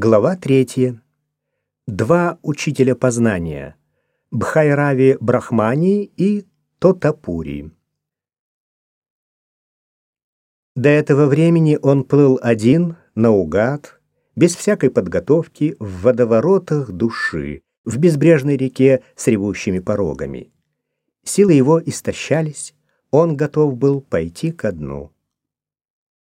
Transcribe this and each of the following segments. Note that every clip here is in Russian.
Глава третья. Два учителя познания. Бхайрави Брахмани и Тотапури. До этого времени он плыл один, наугад, без всякой подготовки, в водоворотах души, в безбрежной реке с ревущими порогами. Силы его истощались, он готов был пойти ко дну.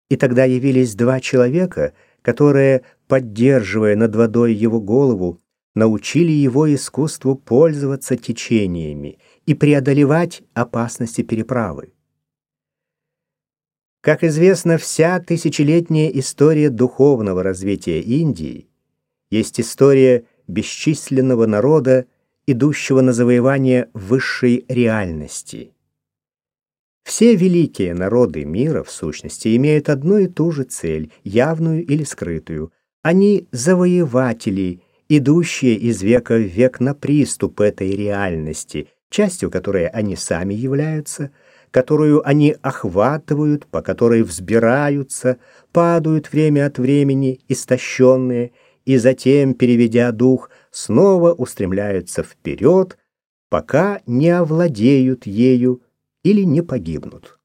И тогда явились два человека, которые поддерживая над водой его голову, научили его искусству пользоваться течениями и преодолевать опасности переправы. Как известно, вся тысячелетняя история духовного развития Индии есть история бесчисленного народа, идущего на завоевание высшей реальности. Все великие народы мира, в сущности, имеют одну и ту же цель, явную или скрытую они завоеватели, идущие из века в век на приступ этой реальности, частью которой они сами являются, которую они охватывают, по которой взбираются, падают время от времени, истощенные, и затем, переведя дух, снова устремляются вперед, пока не овладеют ею или не погибнут.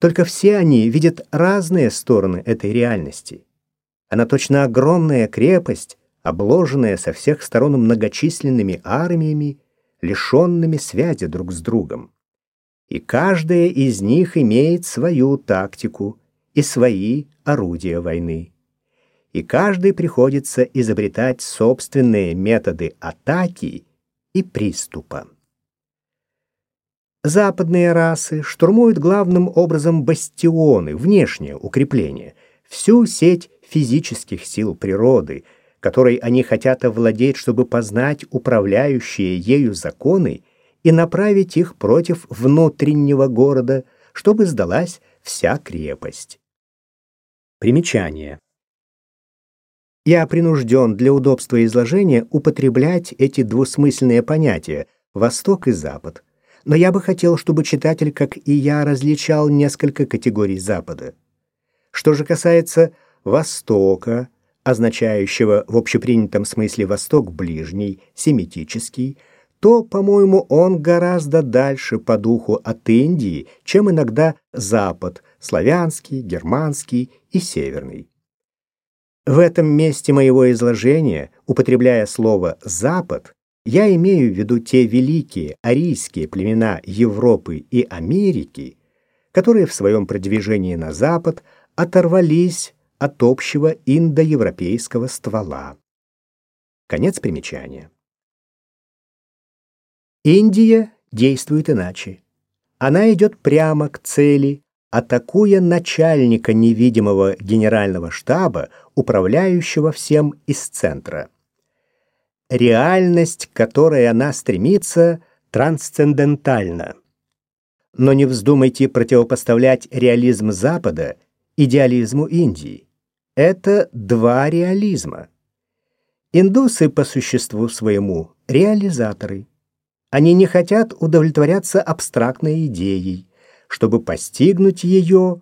Только все они видят разные стороны этой реальности. Она точно огромная крепость, обложенная со всех сторон многочисленными армиями, лишенными связи друг с другом. И каждая из них имеет свою тактику и свои орудия войны. И каждый приходится изобретать собственные методы атаки и приступа. Западные расы штурмуют главным образом бастионы, внешнее укрепление, всю сеть физических сил природы, которой они хотят овладеть, чтобы познать управляющие ею законы и направить их против внутреннего города, чтобы сдалась вся крепость. Примечание. Я принужден для удобства изложения употреблять эти двусмысленные понятия «Восток» и «Запад», но я бы хотел, чтобы читатель, как и я, различал несколько категорий Запада. Что же касается Востока, означающего в общепринятом смысле Восток ближний, семитический, то, по-моему, он гораздо дальше по духу от Индии, чем иногда Запад, славянский, германский и северный. В этом месте моего изложения, употребляя слово «Запад», я имею в виду те великие арийские племена Европы и Америки, которые в своем продвижении на Запад оторвались от общего индоевропейского ствола. Конец примечания. Индия действует иначе. Она идет прямо к цели, атакуя начальника невидимого генерального штаба, управляющего всем из центра. Реальность, к которой она стремится, трансцендентальна. Но не вздумайте противопоставлять реализм Запада идеализму Индии. Это два реализма. Индусы по существу своему реализаторы. Они не хотят удовлетворяться абстрактной идеей. Чтобы постигнуть ее,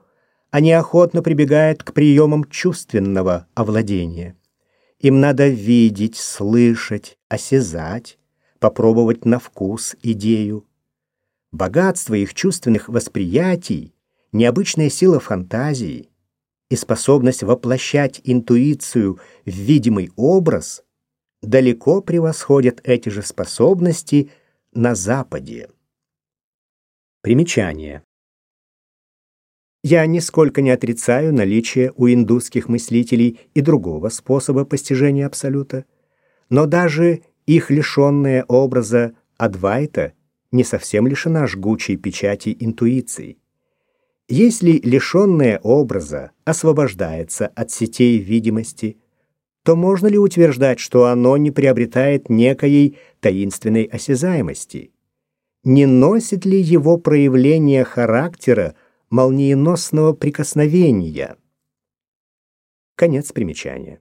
они охотно прибегают к приемам чувственного овладения. Им надо видеть, слышать, осязать, попробовать на вкус идею. Богатство их чувственных восприятий, необычная сила фантазии, и способность воплощать интуицию в видимый образ далеко превосходят эти же способности на Западе. Примечание. Я нисколько не отрицаю наличие у индусских мыслителей и другого способа постижения абсолюта, но даже их лишенная образа Адвайта не совсем лишена жгучей печати интуиции. Если лишенное образа освобождается от сетей видимости, то можно ли утверждать, что оно не приобретает некоей таинственной осязаемости? Не носит ли его проявление характера молниеносного прикосновения? Конец примечания.